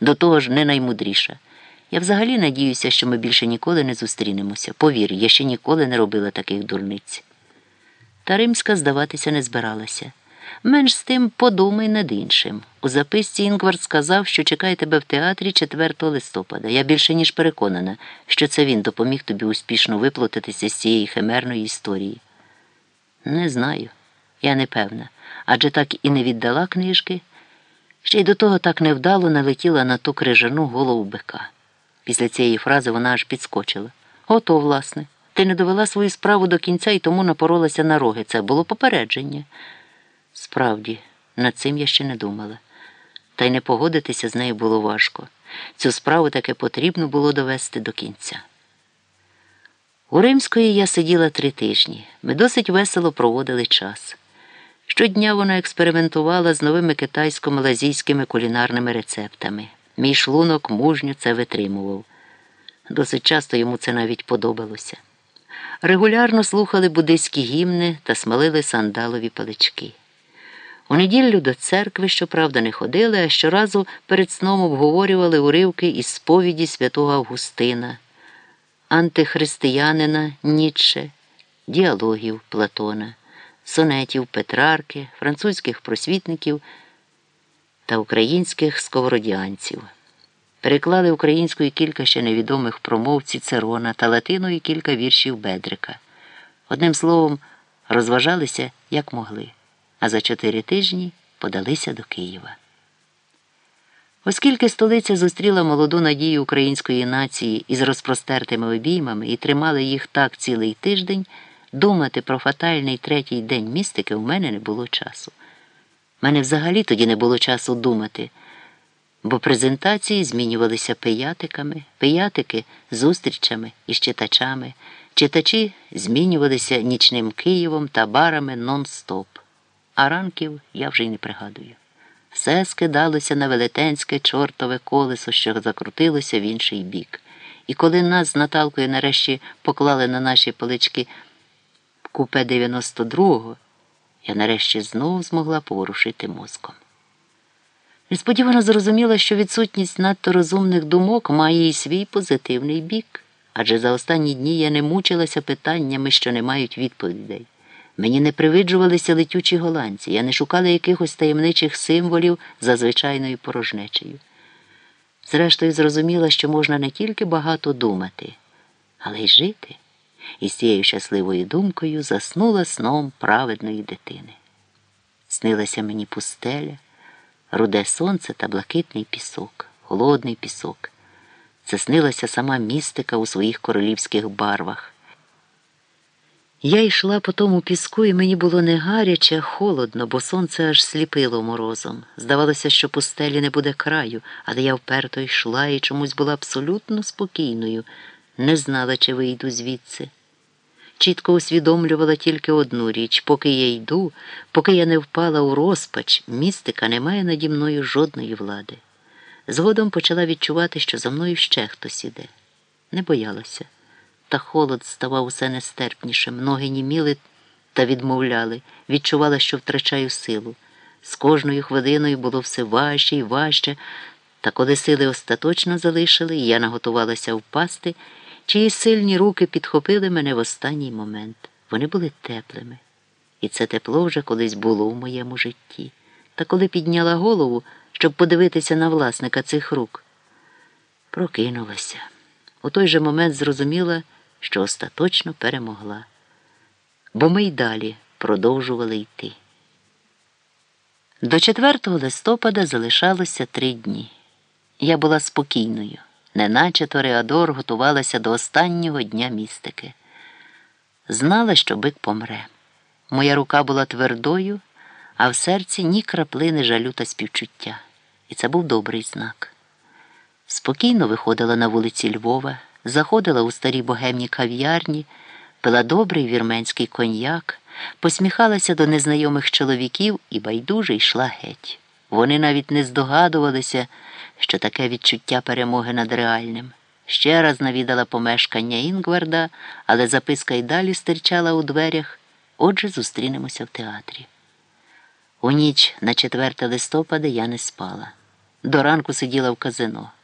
до того ж не наймудріша. Я взагалі надіюся, що ми більше ніколи не зустрінемося. Повір, я ще ніколи не робила таких дурниць. Та римська здаватися не збиралася. Менш з тим подумай над іншим. У записці Інгвард сказав, що чекає тебе в театрі 4 листопада. Я більше ніж переконана, що це він допоміг тобі успішно виплутатися з цієї химерної історії. Не знаю, я не певна, адже так і не віддала книжки, ще й до того так невдало налетіла на ту крижану голову бика. Після цієї фрази вона аж підскочила. Ото, власне, ти не довела свою справу до кінця і тому напоролася на роги. Це було попередження. Справді, над цим я ще не думала. Та й не погодитися з нею було важко. Цю справу таки потрібно було довести до кінця. У Римської я сиділа три тижні. Ми досить весело проводили час. Щодня вона експериментувала з новими китайсько-малазійськими кулінарними рецептами. Мій шлунок мужньо це витримував. Досить часто йому це навіть подобалося. Регулярно слухали буддийські гімни та смалили сандалові палички. У неділю до церкви, щоправда, не ходили, а щоразу перед сном обговорювали уривки із сповіді святого Августина, антихристиянина Ніцше, діалогів Платона, сонетів Петрарки, французьких просвітників та українських сковородіанців. Переклали українською кілька ще невідомих промов Цицерона та латиною кілька віршів Бедрика. Одним словом, розважалися як могли, а за чотири тижні подалися до Києва. Оскільки столиця зустріла молоду надію української нації із розпростертими обіймами і тримала їх так цілий тиждень, думати про фатальний третій день містики у мене не було часу. У мене взагалі тоді не було часу думати бо презентації змінювалися пиятиками, пиятики зустрічами із читачами, читачі змінювалися нічним Києвом та барами нон-стоп. А ранків я вже й не пригадую. Все скидалося на велетенське чортове колесо, що закрутилося в інший бік. І коли нас з Наталкою нарешті поклали на наші полички купе 92-го, я нарешті знову змогла поворушити мозком. Несподівано зрозуміла, що відсутність надто розумних думок має і свій позитивний бік, адже за останні дні я не мучилася питаннями, що не мають відповідей. Мені не привиджувалися летючі голландці, я не шукала якихось таємничих символів за звичайною порожнечею. Зрештою, зрозуміла, що можна не тільки багато думати, але й жити. І з цією щасливою думкою заснула сном праведної дитини. Снилася мені пустеля руде сонце та блакитний пісок, холодний пісок. Це снилася сама містика у своїх королівських барвах. Я йшла по тому піску, і мені було не гаряче, а холодно, бо сонце аж сліпило морозом. Здавалося, що пустелі не буде краю, але я вперто йшла і чомусь була абсолютно спокійною, не знала, чи вийду звідси чітко усвідомлювала тільки одну річ поки я йду, поки я не впала у розпач, містика не має наді мною жодної влади. Згодом почала відчувати, що за мною ще хтось іде. Не боялася, та холод ставав усе нестерпнішим, ноги німіли та відмовляли, відчувала, що втрачаю силу. З кожною хвилиною було все важче і важче, та коли сили остаточно залишили, я наготувалася впасти чиї сильні руки підхопили мене в останній момент. Вони були теплими. І це тепло вже колись було в моєму житті. Та коли підняла голову, щоб подивитися на власника цих рук, прокинулася. У той же момент зрозуміла, що остаточно перемогла. Бо ми й далі продовжували йти. До 4 листопада залишалося три дні. Я була спокійною неначе Тореадор готувалася до останнього дня містики. Знала, що бик помре. Моя рука була твердою, а в серці ні краплини жалю та співчуття. І це був добрий знак. Спокійно виходила на вулиці Львова, заходила у старі богемні кав'ярні, пила добрий вірменський коньяк, посміхалася до незнайомих чоловіків і байдуже йшла геть. Вони навіть не здогадувалися що таке відчуття перемоги над реальним. Ще раз навідала помешкання Інгварда, але записка й далі стирчала у дверях. Отже, зустрінемося в театрі. У ніч на 4 листопада я не спала. До ранку сиділа в казино.